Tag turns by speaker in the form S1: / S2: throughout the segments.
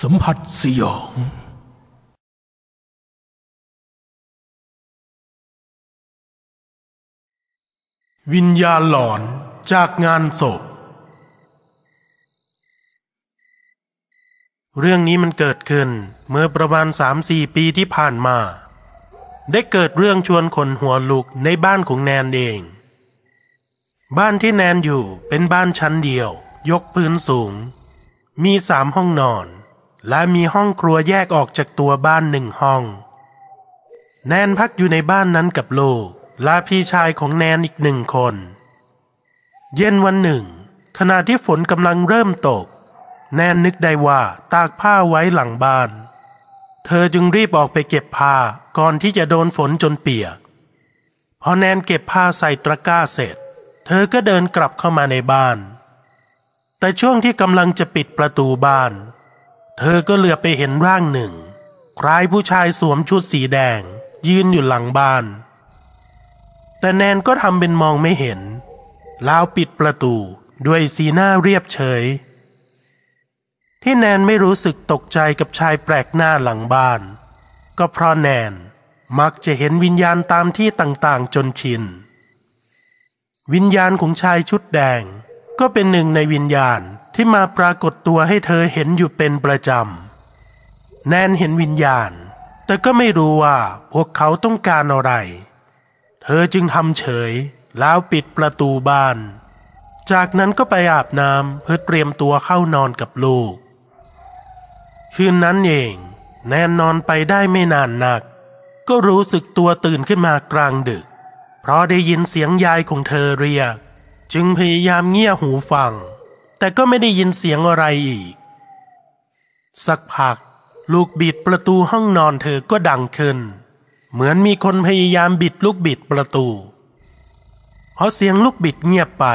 S1: สัมผัสสยอง วิญญาณหลอนจากงานศพ เรื่องนี้มันเกิดขึ้นเมื่อประมาณสามสี่ปีที่ผ่านมา ได้เกิดเรื่องชวนขนหัวลุกในบ้านของแนนเอง บ้านที่แนนอยู่เป็นบ้านชั้นเดียว ยกพื้นสูง มีสามห้องนอน และมีห้องครัวแยกออกจากตัวบ้านหนึ่งห้อง แนนพักอยู่ในบ้านนั้นกับลูกและพี่ชายของแนนอีกหนึ่งคน เย็นวันหนึ่ง ขณะที่ฝนกำลังเริ่มตก แนนนึกได้ว่าตากผ้าไว้หลังบ้าน เธอจึงรีบออกไปเก็บผ้าก่อนที่จะโดนฝนจนเปียก พอแนนเก็บผ้าใส่ตะกร้าเสร็จ เธอก็เดินกลับเข้ามาในบ้าน แต่ช่วงที่กำลังจะปิดประตูบ้าน เธอก็เหลือไปเห็นร่างหนึ่ง คล้ายผู้ชายสวมชุดสีแดง ยืนอยู่หลังบ้าน แต่แนนก็ทำเป็นมองไม่เห็นแล้วปิดประตูด้วยสีหน้าเรียบเฉย ที่แนนไม่รู้สึกตกใจกับชายแปลกหน้าหลังบ้าน ก็เพราะแนนมักจะเห็นวิญญาณตามที่ต่างๆจนชิน วิญญาณของชายชุดแดงก็เป็นหนึ่งในวิญญาณ ที่มาปรากฏตัวให้เธอเห็นอยู่เป็นประจำ แนนเห็นวิญญาณ แต่ก็ไม่รู้ว่าพวกเขาต้องการอะไร เธอจึงทำเฉยแล้วปิดประตูบ้าน จากนั้นก็ไปอาบน้ำเพื่อเตรียมตัวเข้านอนกับลูก คืนนั้นเอง แนนนอนไปได้ไม่นานนัก ก็รู้สึกตัวตื่นขึ้นมากลางดึก เพราะได้ยินเสียงยายของเธอเรียก จึงพยายามเงี่ยหูฟัง แต่ก็ไม่ได้ยินเสียงอะไรอีก สักพัก ลูกบิดประตูห้องนอนเธอก็ดังขึ้น เหมือนมีคนพยายามบิดลูกบิดประตูพอเสียงลูกบิดเงียบไป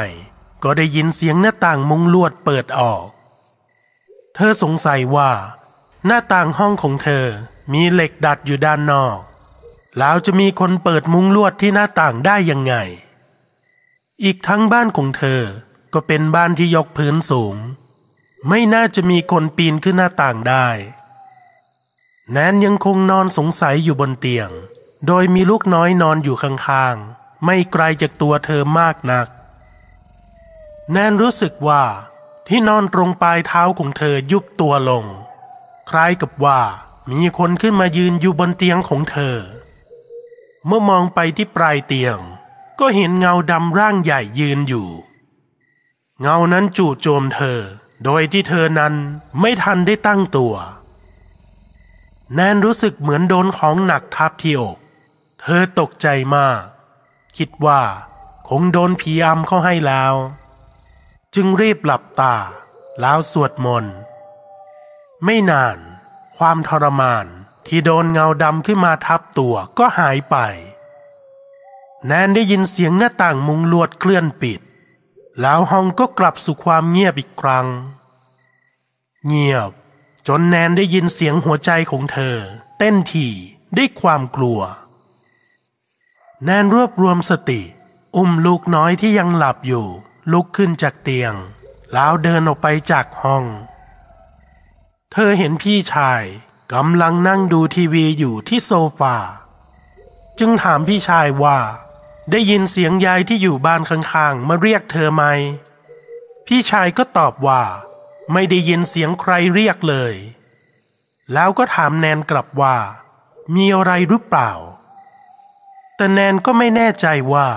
S1: ก็ได้ยินเสียงหน้าต่างมุงลวดเปิดออก เธอสงสัยว่า หน้าต่างห้องของเธอมีเหล็กดัดอยู่ด้านนอก แล้วจะมีคนเปิดมุงลวดที่หน้าต่างได้ยังไง อีกทั้งบ้านของเธอ ก็เป็นบ้านที่ยกพื้นสูง ไม่น่าจะมีคนปีนขึ้นหน้าต่างได้ แนนยังคงนอนสงสัยอยู่บนเตียง โดยมีลูกน้อยนอนอยู่ข้างๆ ไม่ไกลจากตัวเธอมากนัก แนนรู้สึกว่าที่นอนตรงปลายเท้าของเธอยุบตัวลง คล้ายกับว่ามีคนขึ้นมายืนอยู่บนเตียงของเธอ เมื่อมองไปที่ปลายเตียง ก็เห็นเงาดำร่างใหญ่ยืนอยู่ เงานั้นจู่โจมเธอ โดยที่เธอนั้นไม่ทันได้ตั้งตัว แนนรู้สึกเหมือนโดนของหนักทับที่อก เธอตกใจมาก คิดว่า คงโดนผีอำเข้าให้แล้ว จึงรีบหลับตา แล้วสวดมนต์ ไม่นาน ความทรมานที่โดนเงาดำขึ้นมาทับตัวก็หายไป แนนได้ยินเสียงหน้าต่างมุงลวดเคลื่อนปิด แล้วห้องก็กลับสู่ความเงียบอีกครั้ง เงียบ จนแนนได้ยินเสียงหัวใจของเธอ เต้นถี่ด้วยความกลัว แนนรวบรวมสติ อุ้มลูกน้อยที่ยังหลับอยู่ ลุกขึ้นจากเตียง แล้วเดินออกไปจากห้อง เธอเห็นพี่ชายกำลังนั่งดูทีวีอยู่ที่โซฟา จึงถามพี่ชายว่า ได้ยินเสียงยายที่อยู่บ้านข้างๆ มาเรียกเธอไหม พี่ชายก็ตอบว่า ไม่ได้ยินเสียงใครเรียกเลย แล้วก็ถามแนนกลับว่า มีอะไรหรือเปล่า แต่แนนก็ไม่แน่ใจว่า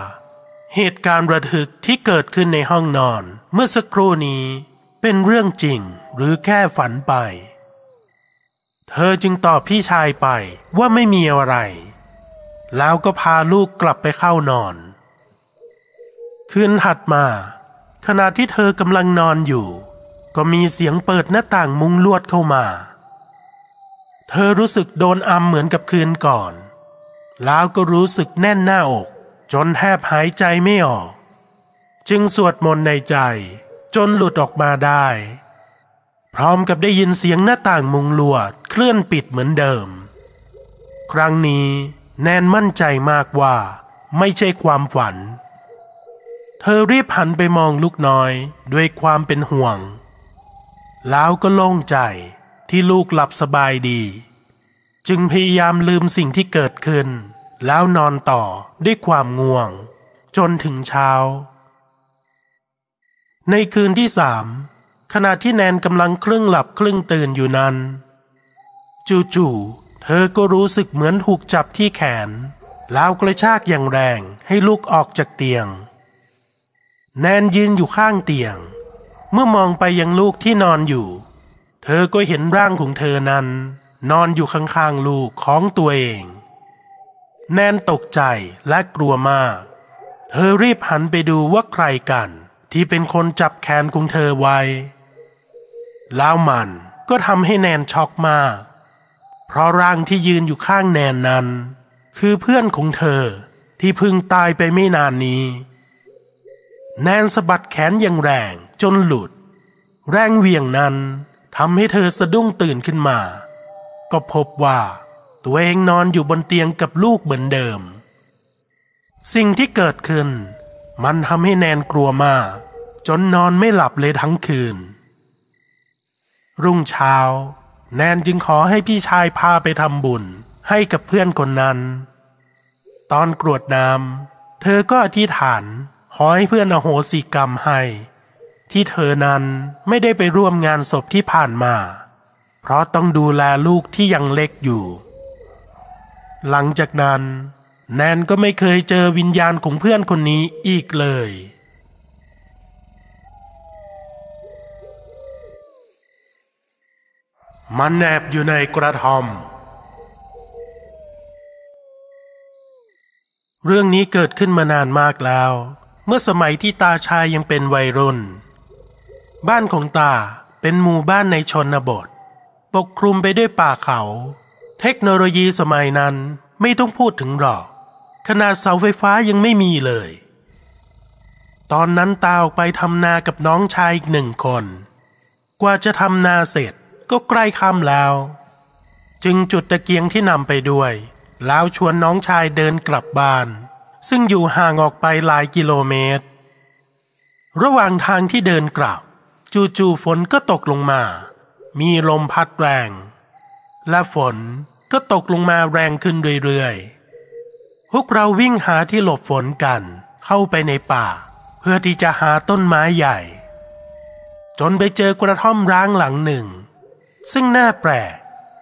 S1: เหตุการณ์ระทึกที่เกิดขึ้นในห้องนอน เมื่อสักครู่นี้เป็นเรื่องจริงหรือแค่ฝันไป เธอจึงตอบพี่ชายไปว่าไม่มีอะไร แล้วก็พาลูกกลับไปเข้านอน คืนถัดมา ขณะที่เธอกำลังนอนอยู่ ก็มีเสียงเปิดหน้าต่างมุงลวดเข้ามา เธอรู้สึกโดนอัมเหมือนกับคืนก่อน แล้วก็รู้สึกแน่นหน้าอก จนแทบหายใจไม่ออก จึงสวดมนต์ในใจ จนหลุดออกมาได้ พร้อมกับได้ยินเสียงหน้าต่างมุงลวดเคลื่อนปิดเหมือนเดิม ครั้งนี้ แนนมั่นใจมากว่า ไม่ใช่ความฝัน เธอรีบหันไปมองลูกน้อยด้วยความเป็นห่วง แล้วก็โล่งใจที่ลูกหลับสบายดี จึงพยายามลืมสิ่งที่เกิดขึ้น แล้วนอนต่อด้วยความง่วง จนถึงเช้า ในคืนที่สามขณะที่แนนกำลังครึ่งหลับครึ่งตื่นอยู่นั้น จู่ๆ เธอก็รู้สึกเหมือนถูกจับที่แขน แล้วกระชากอย่างแรงให้ลุกออกจากเตียง แนนยืนอยู่ข้างเตียง เมื่อมองไปยังลูกที่นอนอยู่ เธอก็เห็นร่างของเธอนั้น นอนอยู่ข้างๆลูกของตัวเอง แนนตกใจและกลัวมาก เธอรีบหันไปดูว่าใครกัน ที่เป็นคนจับแขนของเธอไว้ แล้วมันก็ทำให้แนนช็อกมาก เพราะร่างที่ยืนอยู่ข้างแนนนั้น คือเพื่อนของเธอที่เพิ่งตายไปไม่นานนี้ แนนสะบัดแขนอย่างแรงจนหลุด แรงเวียงนั้นทำให้เธอสะดุ้งตื่นขึ้นมา ก็พบว่าตัวเองนอนอยู่บนเตียงกับลูกเหมือนเดิม สิ่งที่เกิดขึ้น มันทำให้แนนกลัวมาก จนนอนไม่หลับเลยทั้งคืน รุ่งเช้า แนนจึงขอให้พี่ชายพาไปทำบุญ ให้กับเพื่อนคนนั้น ตอนกรวดน้ำเธอก็อธิษฐาน ขอให้เพื่อนอโหสิกรรมให้ ที่เธอนั้นไม่ได้ไปร่วมงานศพที่ผ่านมา เพราะต้องดูแลลูกที่ยังเล็กอยู่ หลังจากนั้น แนนก็ไม่เคยเจอวิญญาณของเพื่อนคนนี้อีกเลย มันแนบอยู่ในกระท่อม เรื่องนี้เกิดขึ้นมานานมากแล้ว เมื่อสมัยที่ตาชายยังเป็นวัยรุ่น บ้านของตาเป็นหมู่บ้านในชนบท ปกคลุมไปด้วยป่าเขา เทคโนโลยีสมัยนั้นไม่ต้องพูดถึงหรอก ขนาดเสาไฟฟ้ายังไม่มีเลย ตอนนั้นตาออกไปทำนากับน้องชายอีกหนึ่งคน กว่าจะทำนาเสร็จ ก็ใกล้ค่ำแล้ว จึงจุดตะเกียงที่นำไปด้วย แล้วชวนน้องชายเดินกลับบ้าน ซึ่งอยู่ห่างออกไปหลายกิโลเมตร ระหว่างทางที่เดินกลับ จู่ๆฝนก็ตกลงมา มีลมพัดแรง และฝนก็ตกลงมาแรงขึ้นเรื่อยๆ พวกเราวิ่งหาที่หลบฝนกันเข้าไปในป่า เพื่อที่จะหาต้นไม้ใหญ่ จนไปเจอกระท่อมร้างหลังหนึ่ง ซึ่งน่าแปลก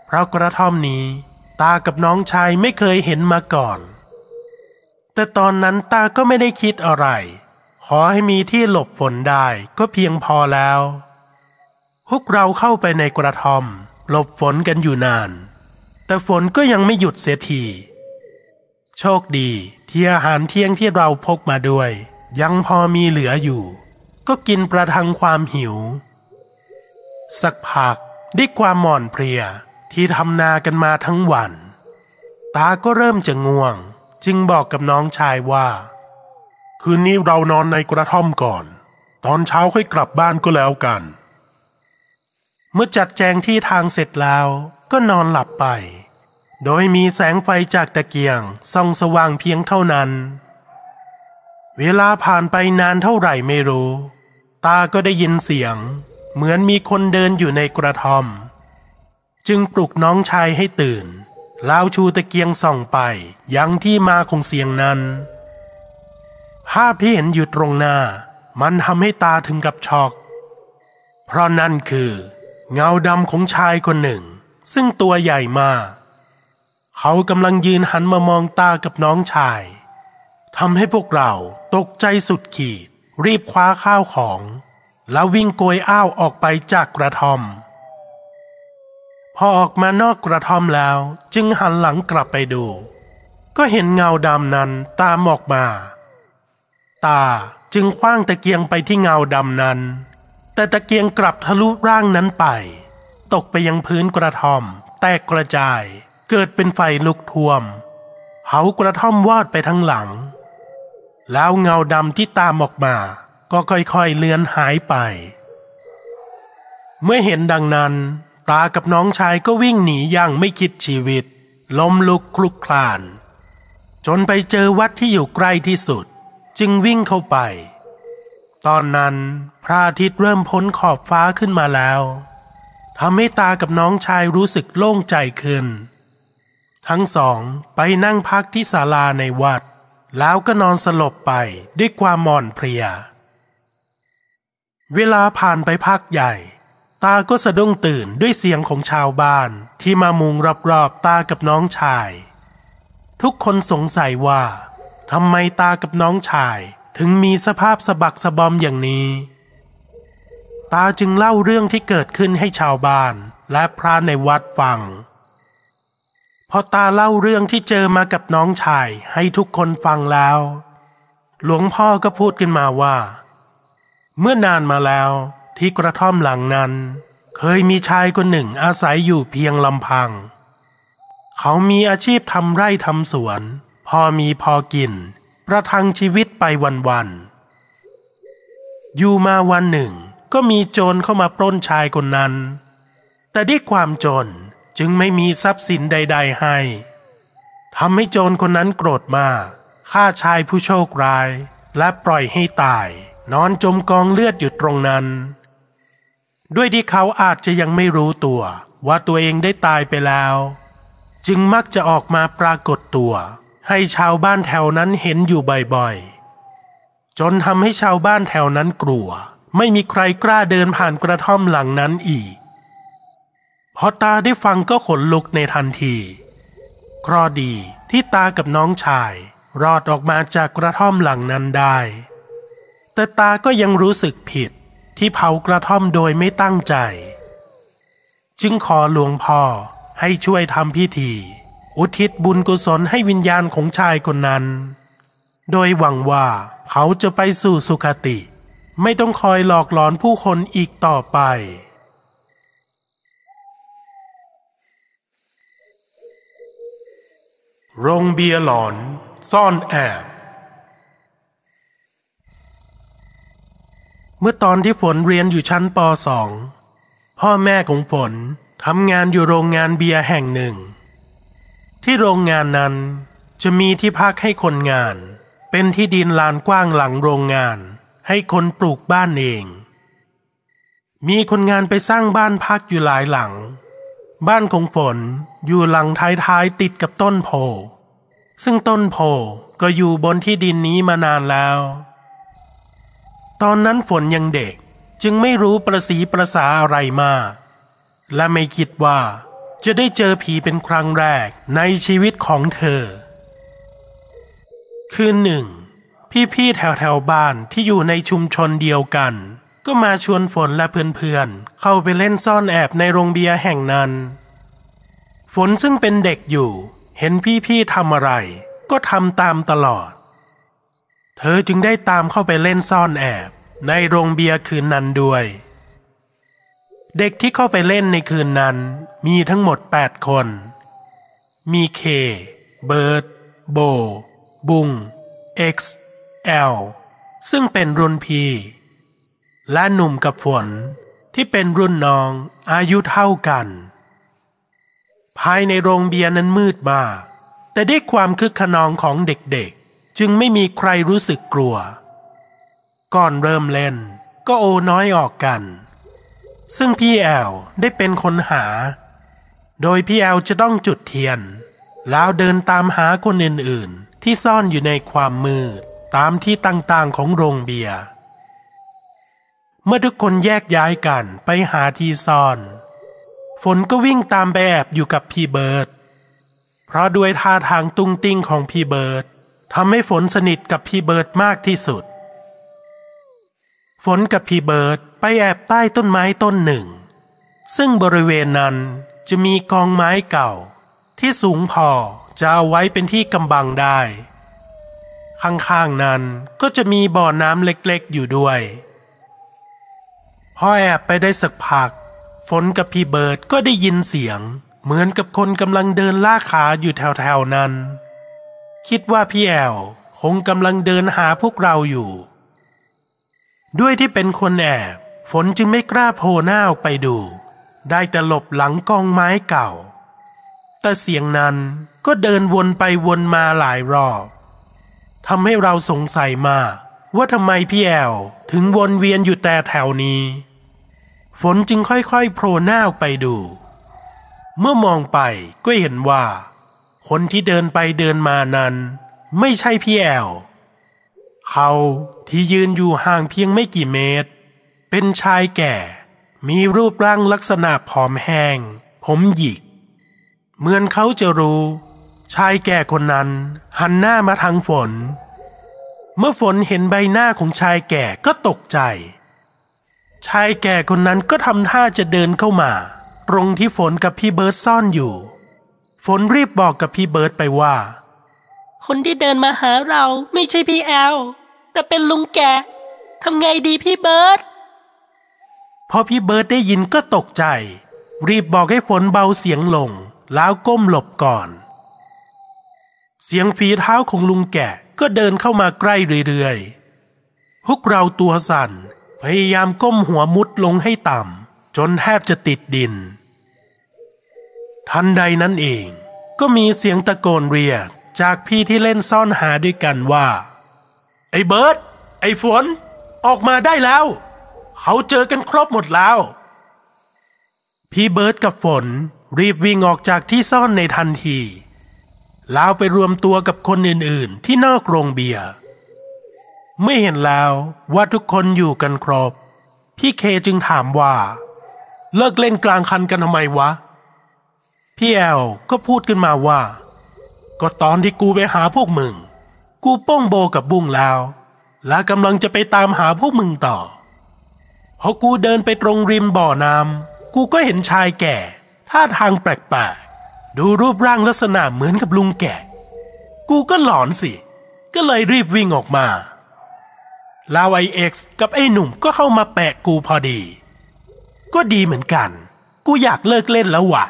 S1: เพราะกระท่อมนี้ ตากับน้องชายไม่เคยเห็นมาก่อน แต่ตอนนั้นตาก็ไม่ได้คิดอะไร ขอให้มีที่หลบฝนได้ก็เพียงพอแล้ว พวกเราเข้าไปในกระท่อม หลบฝนกันอยู่นาน แต่ฝนก็ยังไม่หยุดเสียทีโชคดีที่อาหารเที่ยงที่เราพกมาด้วย ยังพอมีเหลืออยู่ ก็กินประทังความหิว สักพัก ด้วยความหม่อนเพลียที่ทำนากันมาทั้งวัน ตาก็เริ่มจะง่วง จึงบอกกับน้องชายว่า คืนนี้เรานอนในกระท่อมก่อน ตอนเช้าค่อยกลับบ้านก็แล้วกัน เมื่อจัดแจงที่ทางเสร็จแล้วก็นอนหลับไป โดยมีแสงไฟจากตะเกียงส่องสว่างเพียงเท่านั้น เวลาผ่านไปนานเท่าไหร่ไม่รู้ ตาก็ได้ยินเสียง เหมือนมีคนเดินอยู่ในกระท่อม จึงปลุกน้องชายให้ตื่นแล้วชูตะเกียงส่องไปยังที่มาของเสียงนั้น ภาพที่เห็นอยู่ตรงหน้า มันทำให้ตาถึงกับช็อก เพราะนั่นคือ เงาดำของชายคนหนึ่ง ซึ่งตัวใหญ่มาก เขากำลังยืนหันมามองตากับน้องชายทำให้พวกเราตกใจสุดขีด รีบคว้าข้าวของ แล้ววิ่งโกยอ้าวออกไปจากกระท่อม พอออกมานอกกระท่อมแล้วจึงหันหลังกลับไปดู ก็เห็นเงาดำนั้นตามออกมา ตาจึงคว้างตะเกียงไปที่เงาดำนั้น แต่ตะเกียงกลับทะลุร่างนั้นไป ตกไปยังพื้นกระท่อม แตกกระจาย เกิดเป็นไฟลุกท่วมเผากระท่อมวอดไปทั้งหลัง แล้วเงาดำที่ตามออกมา ก็ค่อยๆเลือนหายไป เมื่อเห็นดังนั้น ตากับน้องชายก็วิ่งหนีอย่างไม่คิดชีวิต ล้มลุกคลุกคลาน จนไปเจอวัดที่อยู่ใกล้ที่สุด จึงวิ่งเข้าไป ตอนนั้นพระอาทิตย์เริ่มพ้นขอบฟ้าขึ้นมาแล้วทำให้ตากับน้องชายรู้สึกโล่งใจขึ้น ทั้งสองไปนั่งพักที่ศาลาในวัด แล้วก็นอนสลบไปด้วยความม่อนเพลีย เวลาผ่านไปพักใหญ่ ตาก็สะดุ้งตื่นด้วยเสียงของชาวบ้าน ที่มามุงรอบๆตากับน้องชาย ทุกคนสงสัยว่าทำไมตากับน้องชาย ถึงมีสภาพสะบักสะบอมอย่างนี้ ตาจึงเล่าเรื่องที่เกิดขึ้นให้ชาวบ้าน และพระในวัดฟัง พอตาเล่าเรื่องที่เจอมากับน้องชายให้ทุกคนฟังแล้ว หลวงพ่อก็พูดขึ้นมาว่า เมื่อนานมาแล้วที่กระท่อมหลังนั้น เคยมีชายคนหนึ่งอาศัยอยู่เพียงลำพัง เขามีอาชีพทำไร่ทำสวน พอมีพอกิน ประทังชีวิตไปวันๆอยู่มาวันหนึ่งก็มีโจรเข้ามาปล้นชายคนนั้น แต่ด้วยความจนจึงไม่มีทรัพย์สินใด ๆ ให้ทำให้โจรคนนั้นโกรธมากฆ่าชายผู้โชคร้ายและปล่อยให้ตาย นอนจมกองเลือดอยู่ตรงนั้น ด้วยที่เขาอาจจะยังไม่รู้ตัวว่าตัวเองได้ตายไปแล้ว จึงมักจะออกมาปรากฏตัว ให้ชาวบ้านแถวนั้นเห็นอยู่บ่อยๆ จนทำให้ชาวบ้านแถวนั้นกลัว ไม่มีใครกล้าเดินผ่านกระท่อมหลังนั้นอีกพอตาได้ฟังก็ขนลุกในทันทีเคราะดีที่ตากับน้องชาย รอดออกมาจากกระท่อมหลังนั้นได้ แต่ตาก็ยังรู้สึกผิดที่เผากระท่อมโดยไม่ตั้งใจ จึงขอหลวงพ่อให้ช่วยทำพิธี อุทิศบุญกุศลให้วิญญาณของชายคนนั้น โดยหวังว่าเขาจะไปสู่สุคติ ไม่ต้องคอยหลอกหลอนผู้คนอีกต่อไปโรงเบียร์หลอน ซ่อนแอบ เมื่อตอนที่ฝนเรียนอยู่ชั้นป .2 พ่อแม่ของฝนทำงานอยู่โรงงานเบียร์แห่งหนึ่ง ที่โรงงานนั้นจะมีที่พักให้คนงาน เป็นที่ดินลานกว้างหลังโรงงาน ให้คนปลูกบ้านเอง มีคนงานไปสร้างบ้านพักอยู่หลายหลัง บ้านของฝนอยู่หลังท้ายๆติดกับต้นโพซึ่งต้นโพก็อยู่บนที่ดินนี้มานานแล้ว ตอนนั้นฝนยังเด็กจึงไม่รู้ประสีประสาอะไรมาก และไม่คิดว่า จะได้เจอผีเป็นครั้งแรกในชีวิตของเธอ คืนหนึ่ง พี่ๆแถวแถวๆบ้านที่อยู่ในชุมชนเดียวกัน ก็มาชวนฝนและเพื่อนๆ เข้าไปเล่นซ่อนแอบในโรงเบียร์แห่งนั้น ฝนซึ่งเป็นเด็กอยู่ เห็นพี่ๆทำอะไร ก็ทำตามตลอด เธอจึงได้ตามเข้าไปเล่นซ่อนแอบ ในโรงเบียร์คืนนั้นด้วย เด็กที่เข้าไปเล่นในคืนนั้น มีทั้งหมด 8 คน มีเค เบิร์ด โบ บุง X L ซึ่งเป็นรุ่นพี่ และหนุ่มกับฝนที่เป็นรุ่นน้องอายุเท่ากัน ภายในโรงเบียร์นั้นมืดมากแต่ด้วยความคึกขนองของเด็กๆ จึงไม่มีใครรู้สึกกลัว ก่อนเริ่มเล่นก็โอน้อยออกกัน ซึ่งพี่แอลได้เป็นคนหา โดยพี่แอลจะต้องจุดเทียน แล้วเดินตามหาคนอื่นๆ ที่ซ่อนอยู่ในความมืดตามที่ต่างๆของโรงเบียร์เมื่อทุกคนแยกย้ายกันไปหาที่ซ่อน ฝนก็วิ่งตามไปแอบอยู่กับพี่เบิร์ด เพราะด้วยท่าทางตุ้งติ้งของพี่เบิร์ด ทำให้ฝนสนิทกับพี่เบิร์ดมากที่สุด ฝนกับพี่เบิร์ดไปแอบใต้ต้นไม้ต้นหนึ่ง ซึ่งบริเวณนั้นจะมีกองไม้เก่า ที่สูงพอจะเอาไว้เป็นที่กำบังได้ ข้างๆนั้นก็จะมีบ่อน้ำเล็กๆอยู่ด้วยพอแอบไปได้สักพัก ฝนกับพี่เบิร์ดก็ได้ยินเสียง เหมือนกับคนกำลังเดินล่าขาอยู่แถวๆนั้น คิดว่าพี่แอลคงกำลังเดินหาพวกเราอยู่ ด้วยที่เป็นคนแอบฝนจึงไม่กล้าโผล่หน้าออกไปดู ได้แต่หลบหลังกองไม้เก่า แต่เสียงนั้นก็เดินวนไปวนมาหลายรอบทำให้เราสงสัยมากว่าทำไมพี่แอลถึงวนเวียนอยู่แต่แถวนี้ ฝนจึงค่อยๆโผล่หน้าออกไปดู เมื่อมองไปก็เห็นว่า คนที่เดินไปเดินมานั้น ไม่ใช่พี่แอลเขาที่ยืนอยู่ห่างเพียงไม่กี่เมตร เป็นชายแก่ มีรูปร่างลักษณะผอมแห้ง ผมหยิก เหมือนเขาจะรู้ ชายแก่คนนั้นหันหน้ามาทางฝน เมื่อฝนเห็นใบหน้าของชายแก่ก็ตกใจ ชายแก่คนนั้นก็ทำท่าจะเดินเข้ามา ตรงที่ฝนกับพี่เบิร์ดซ่อนอยู่ ฝนรีบบอกกับพี่เบิร์ดไปว่า
S2: คนที่เดินมาหาเราไม่ใช่พี่แอล แต่เป็นลุงแก่ทำไงดีพี่เบิร์ด
S1: พอพี่เบิร์ดได้ยินก็ตกใจ รีบบอกให้ฝนเบาเสียงลง แล้วก้มหลบก่อน เสียงฝีเท้าของลุงแก่ก็เดินเข้ามาใกล้เรื่อยๆพวกเราตัวสั่น พยายามก้มหัวมุดลงให้ต่ำจนแทบจะติดดิน ทันใดนั้นเอง ก็มีเสียงตะโกนเรียกจากพี่ที่เล่นซ่อนหาด้วยกันว่า ไอ้เบิร์ดไอ้ฝน ออกมาได้แล้ว เขาเจอกันครบหมดแล้ว พี่เบิร์ดกับฝนรีบวิ่งออกจากที่ซ่อนในทันที แล้วไปรวมตัวกับคนอื่นๆ ที่นอกโรงเบียร์เมื่อเห็นแล้วว่าทุกคนอยู่กันครบ พี่เคจึงถามว่า เลิกเล่นกลางคันกันทำไมวะ พี่แอลก็พูดขึ้นมาว่า ก็ตอนที่กูไปหาพวกมึง กูโป้งโบกับบุ้งแล้ว และกำลังจะไปตามหาพวกมึงต่อพอกูเดินไปตรงริมบ่อน้ำกูก็เห็นชายแก่ท่าทางแปลกๆดูรูปร่างลักษณะเหมือนกับลุงแก่ กูก็หลอนสิ ก็เลยรีบวิ่งออกมาลาวไอเอ็กซ์กับไอ้หนุ่มก็เข้ามาแปะกูพอดี ก็ดีเหมือนกัน กูอยากเลิกเล่นแล้วว่ะ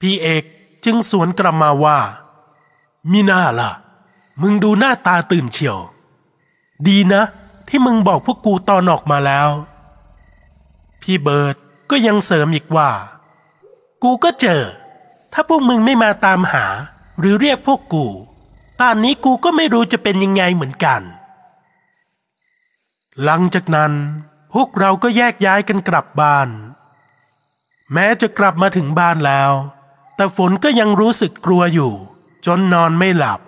S1: พี่เอกจึงสวนกลับมาว่ามีหน้าล่ะ มึงดูหน้าตาตื่นเฉียว ดีนะ ที่มึงบอกพวกกูตอนออกมาแล้ว พี่เบิร์ดก็ยังเสริมอีกว่า กูก็เจอ ถ้าพวกมึงไม่มาตามหา หรือเรียกพวกกูตอนนี้กูก็ไม่รู้จะเป็นยังไงเหมือนกัน หลังจากนั้นพวกเราก็แยกย้ายกันกลับบ้าน แม้จะกลับมาถึงบ้านแล้ว แต่ฝนก็ยังรู้สึกกลัวอยู่ จนนอนไม่หลับ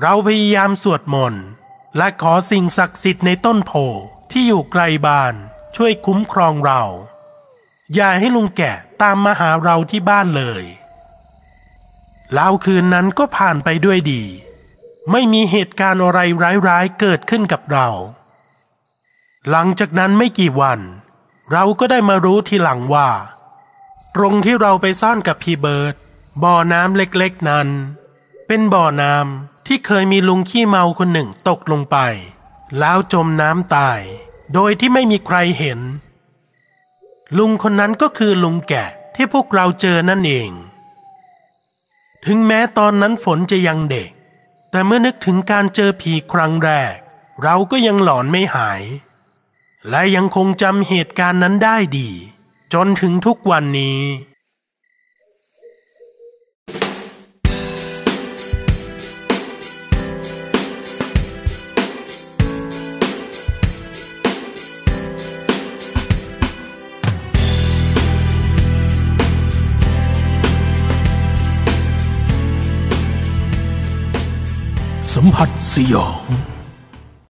S1: เราพยายามสวดมนต์และขอสิ่งศักดิ์สิทธิ์ในต้นโพที่อยู่ไกลบ้านช่วยคุ้มครองเรา อย่าให้ลุงแก่ตามมาหาเราที่บ้านเลยแล้วคืนนั้นก็ผ่านไปด้วยดี ไม่มีเหตุการณ์อะไรร้ายๆเกิดขึ้นกับเรา หลังจากนั้นไม่กี่วัน เราก็ได้มารู้ทีหลังว่า รงที่เราไปซ่อนกับพี่เบิร์ดบ่อน้ำเล็กๆนั้น เป็นบ่อน้ำที่เคยมีลุงขี้เมาคนหนึ่งตกลงไป แล้วจมน้ำตาย โดยที่ไม่มีใครเห็น ลุงคนนั้นก็คือลุงแก่ที่พวกเราเจอนั่นเอง ถึงแม้ตอนนั้นฝนจะยังเด็ก แต่เมื่อนึกถึงการเจอผีครั้งแรก เราก็ยังหลอนไม่หาย และยังคงจำเหตุการณ์นั้นได้ดี จนถึงทุกวันนี้
S3: สัมผัสสยอง